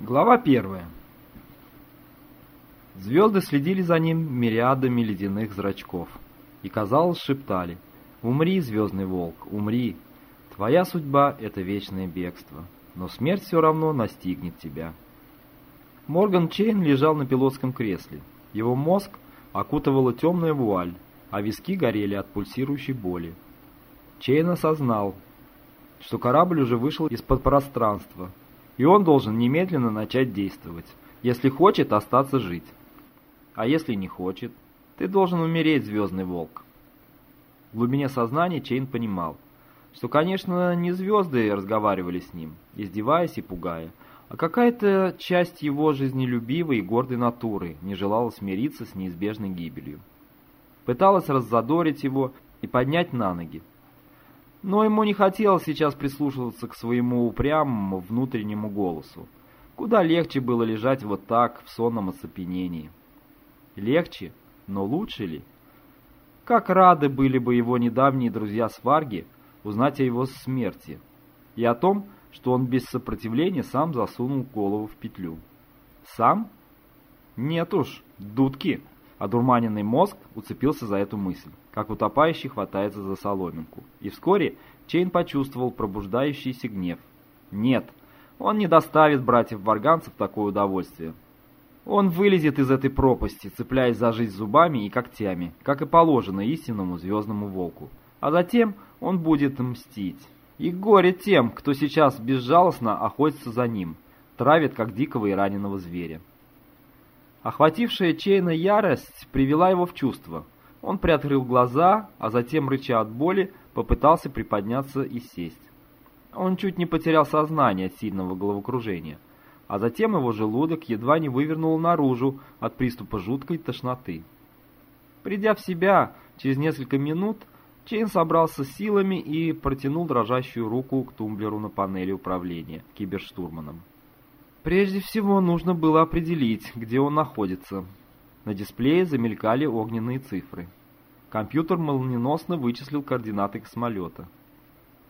Глава первая. Звезды следили за ним мириадами ледяных зрачков и, казалось, шептали «Умри, звездный волк, умри! Твоя судьба — это вечное бегство, но смерть все равно настигнет тебя». Морган Чейн лежал на пилотском кресле. Его мозг окутывала темная вуаль, а виски горели от пульсирующей боли. Чейн осознал, что корабль уже вышел из-под пространства, и он должен немедленно начать действовать, если хочет остаться жить. А если не хочет, ты должен умереть, Звездный Волк. В глубине сознания Чейн понимал, что, конечно, не звезды разговаривали с ним, издеваясь и пугая, а какая-то часть его жизнелюбивой и гордой натуры не желала смириться с неизбежной гибелью. Пыталась раззадорить его и поднять на ноги. Но ему не хотелось сейчас прислушиваться к своему упрямому внутреннему голосу. Куда легче было лежать вот так, в сонном оцепенении. Легче, но лучше ли? Как рады были бы его недавние друзья Сварги узнать о его смерти и о том, что он без сопротивления сам засунул голову в петлю. Сам? Нет уж, дудки. Одурманенный мозг уцепился за эту мысль, как утопающий хватается за соломинку. И вскоре Чейн почувствовал пробуждающийся гнев. Нет, он не доставит братьев-варганцев такое удовольствие. Он вылезет из этой пропасти, цепляясь за жизнь зубами и когтями, как и положено истинному звездному волку. А затем он будет мстить. И горе тем, кто сейчас безжалостно охотится за ним, травит, как дикого и раненого зверя. Охватившая Чейна ярость привела его в чувство. Он приоткрыл глаза, а затем, рыча от боли, попытался приподняться и сесть. Он чуть не потерял сознание от сильного головокружения, а затем его желудок едва не вывернул наружу от приступа жуткой тошноты. Придя в себя через несколько минут, Чейн собрался с силами и протянул дрожащую руку к тумблеру на панели управления киберштурманом. Прежде всего нужно было определить, где он находится. На дисплее замелькали огненные цифры. Компьютер молниеносно вычислил координаты космолета.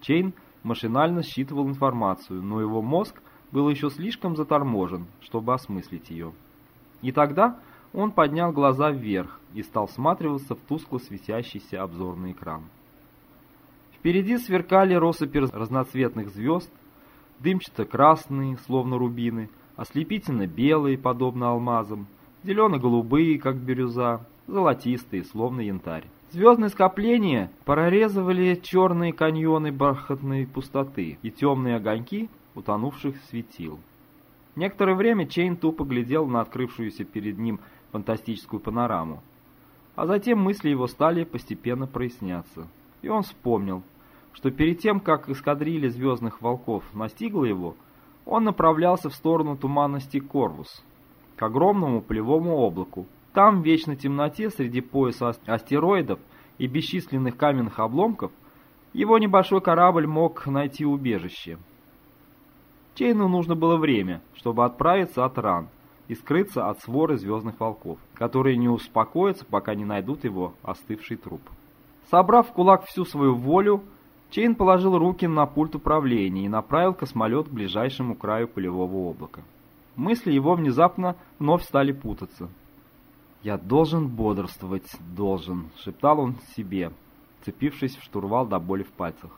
Чейн машинально считывал информацию, но его мозг был еще слишком заторможен, чтобы осмыслить ее. И тогда он поднял глаза вверх и стал всматриваться в тускло светящийся обзорный экран. Впереди сверкали россыпи разноцветных звезд, дымчато-красные, словно рубины, ослепительно-белые, подобно алмазам, зелено-голубые, как бирюза, золотистые, словно янтарь. Звездные скопления прорезывали черные каньоны бархатной пустоты и темные огоньки утонувших светил. Некоторое время Чейн тупо глядел на открывшуюся перед ним фантастическую панораму. А затем мысли его стали постепенно проясняться. И он вспомнил, что перед тем, как эскадрилья звездных волков настигла его, он направлялся в сторону туманности Корвус, к огромному полевому облаку. Там, в вечной темноте, среди пояса астероидов и бесчисленных каменных обломков, его небольшой корабль мог найти убежище. Чейну нужно было время, чтобы отправиться от ран, и скрыться от своры звездных волков, которые не успокоятся, пока не найдут его остывший труп. Собрав в кулак всю свою волю, Чейн положил руки на пульт управления и направил космолет к ближайшему краю полевого облака. Мысли его внезапно вновь стали путаться. «Я должен бодрствовать, должен», — шептал он себе, цепившись в штурвал до боли в пальцах.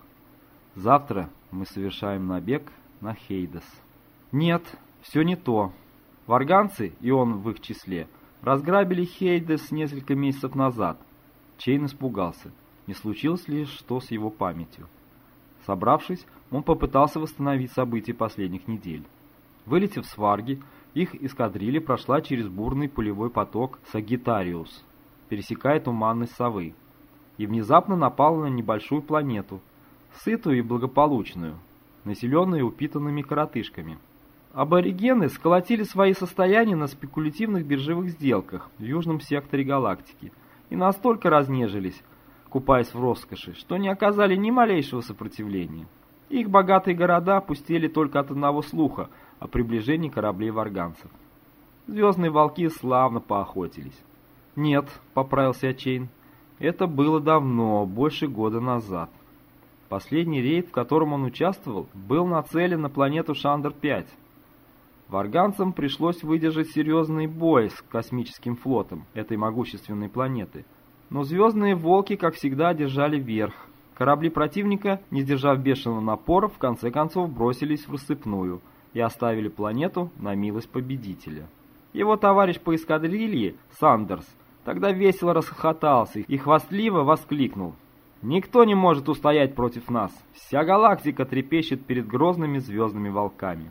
«Завтра мы совершаем набег на Хейдес». «Нет, все не то. Варганцы, и он в их числе, разграбили Хейдес несколько месяцев назад. Чейн испугался, не случилось ли что с его памятью. Собравшись, он попытался восстановить события последних недель. Вылетев с Варги, их эскадрилья прошла через бурный пылевой поток Сагитариус, пересекая туманность совы, и внезапно напала на небольшую планету, сытую и благополучную, населенную упитанными коротышками – Аборигены сколотили свои состояния на спекулятивных биржевых сделках в южном секторе галактики и настолько разнежились, купаясь в роскоши, что не оказали ни малейшего сопротивления. Их богатые города пустели только от одного слуха о приближении кораблей варганцев. Звездные волки славно поохотились. «Нет», — поправился Чейн, — «это было давно, больше года назад». Последний рейд, в котором он участвовал, был нацелен на планету Шандер-5. Варганцам пришлось выдержать серьезный бой с космическим флотом этой могущественной планеты. Но звездные волки, как всегда, держали верх. Корабли противника, не сдержав бешеного напора, в конце концов бросились в рассыпную и оставили планету на милость победителя. Его товарищ по эскадрилье, Сандерс, тогда весело расхохотался и хвастливо воскликнул. «Никто не может устоять против нас. Вся галактика трепещет перед грозными звездными волками».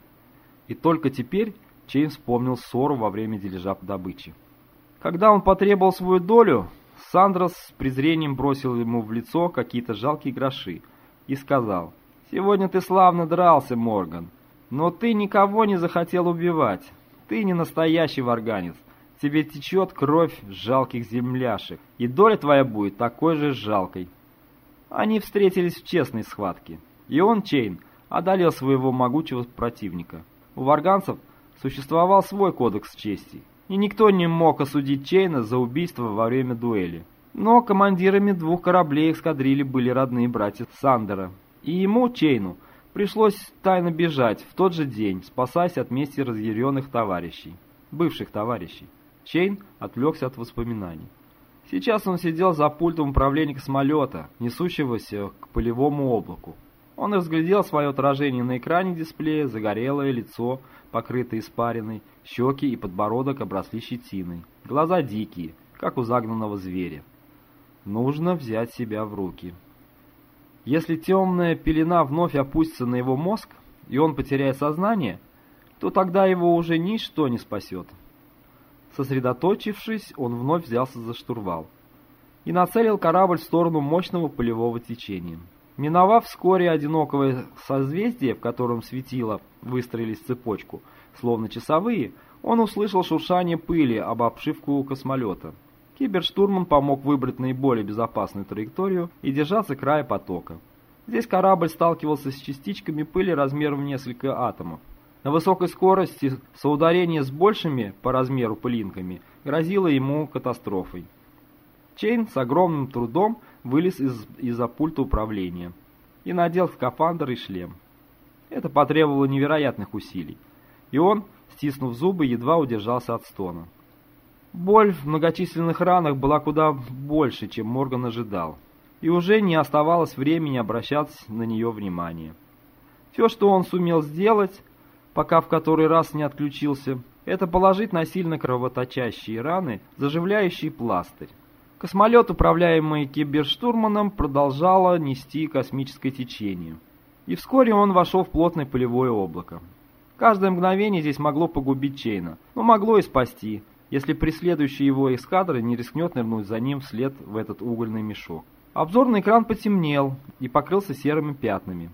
И только теперь Чейн вспомнил ссору во время дележа добычи. Когда он потребовал свою долю, Сандрос с презрением бросил ему в лицо какие-то жалкие гроши и сказал, «Сегодня ты славно дрался, Морган, но ты никого не захотел убивать. Ты не настоящий варганец. Тебе течет кровь жалких земляшек, и доля твоя будет такой же жалкой». Они встретились в честной схватке, и он, Чейн, одолел своего могучего противника. У варганцев существовал свой кодекс чести, и никто не мог осудить Чейна за убийство во время дуэли. Но командирами двух кораблей эскадрильи были родные братья Сандера, и ему, Чейну, пришлось тайно бежать в тот же день, спасаясь от мести разъяренных товарищей, бывших товарищей. Чейн отвлекся от воспоминаний. Сейчас он сидел за пультом управления космолета, несущегося к полевому облаку. Он разглядел свое отражение на экране дисплея, загорелое лицо, покрытое испариной, щеки и подбородок обросли щетиной, глаза дикие, как у загнанного зверя. Нужно взять себя в руки. Если темная пелена вновь опустится на его мозг, и он потеряет сознание, то тогда его уже ничто не спасет. Сосредоточившись, он вновь взялся за штурвал и нацелил корабль в сторону мощного полевого течения. Миновав вскоре одинокое созвездие, в котором светило выстроились цепочку, словно часовые, он услышал шуршание пыли об обшивку космолета. Киберштурман помог выбрать наиболее безопасную траекторию и держаться края потока. Здесь корабль сталкивался с частичками пыли размером в несколько атомов. На высокой скорости соударение с большими по размеру пылинками грозило ему катастрофой. Чейн с огромным трудом вылез из-за из пульта управления и надел скафандр и шлем. Это потребовало невероятных усилий, и он, стиснув зубы, едва удержался от стона. Боль в многочисленных ранах была куда больше, чем Морган ожидал, и уже не оставалось времени обращать на нее внимание. Все, что он сумел сделать, пока в который раз не отключился, это положить на сильно кровоточащие раны заживляющий пластырь. Космолет, управляемый киберштурманом, продолжало нести космическое течение. И вскоре он вошел в плотное полевое облако. Каждое мгновение здесь могло погубить Чейна, но могло и спасти, если преследующий его эскадра не рискнет нырнуть за ним вслед в этот угольный мешок. Обзорный экран потемнел и покрылся серыми пятнами.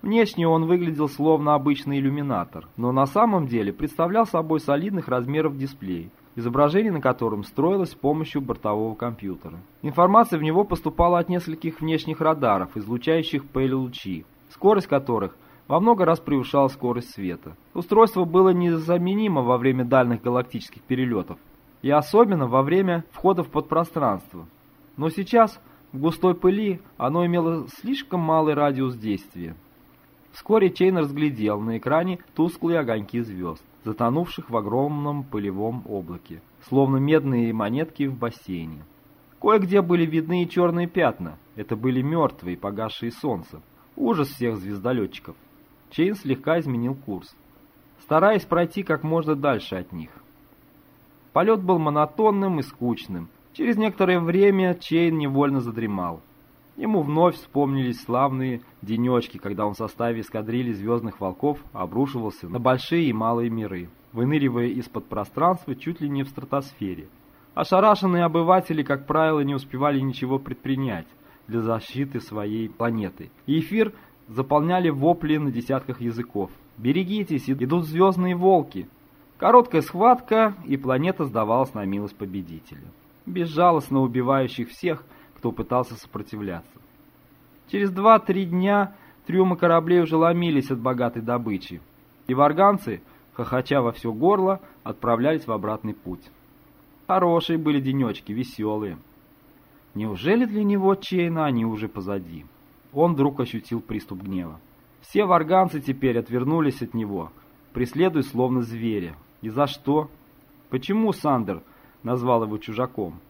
Внешне он выглядел словно обычный иллюминатор, но на самом деле представлял собой солидных размеров дисплей, изображение на котором строилось с помощью бортового компьютера. Информация в него поступала от нескольких внешних радаров, излучающих пэль-лучи, скорость которых во много раз превышала скорость света. Устройство было незаменимо во время дальних галактических перелетов, и особенно во время входа в подпространство. Но сейчас, в густой пыли, оно имело слишком малый радиус действия. Вскоре Чейн разглядел на экране тусклые огоньки звезд затонувших в огромном пылевом облаке, словно медные монетки в бассейне. Кое-где были видны и черные пятна, это были мертвые, погасшие солнца. Ужас всех звездолетчиков. Чейн слегка изменил курс, стараясь пройти как можно дальше от них. Полет был монотонным и скучным. Через некоторое время Чейн невольно задремал. Ему вновь вспомнились славные денечки, когда он в составе эскадрильи «Звездных волков» обрушивался на большие и малые миры, выныривая из-под пространства чуть ли не в стратосфере. Ошарашенные обыватели, как правило, не успевали ничего предпринять для защиты своей планеты. И эфир заполняли вопли на десятках языков. «Берегитесь, идут звездные волки!» Короткая схватка, и планета сдавалась на милость победителя, безжалостно убивающих всех, кто пытался сопротивляться. Через два-три дня трюмы кораблей уже ломились от богатой добычи, и варганцы, хохоча во все горло, отправлялись в обратный путь. Хорошие были денечки, веселые. Неужели для него Чейна они уже позади? Он вдруг ощутил приступ гнева. Все варганцы теперь отвернулись от него, преследуя словно зверя. И за что? Почему Сандер назвал его чужаком?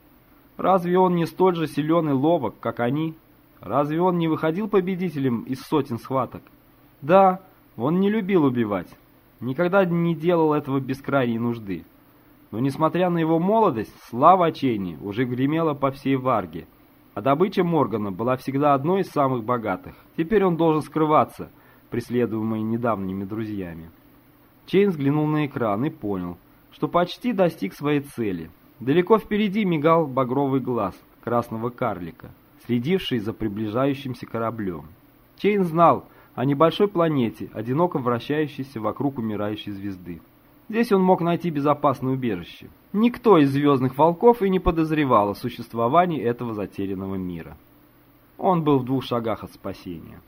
Разве он не столь же силен и ловок, как они? Разве он не выходил победителем из сотен схваток? Да, он не любил убивать, никогда не делал этого без крайней нужды. Но несмотря на его молодость, слава Чейна уже гремела по всей Варге, а добыча Моргана была всегда одной из самых богатых. Теперь он должен скрываться, преследуемый недавними друзьями. Чейн взглянул на экран и понял, что почти достиг своей цели. Далеко впереди мигал багровый глаз красного карлика, следивший за приближающимся кораблем. Чейн знал о небольшой планете, одиноко вращающейся вокруг умирающей звезды. Здесь он мог найти безопасное убежище. Никто из звездных волков и не подозревал о существовании этого затерянного мира. Он был в двух шагах от спасения.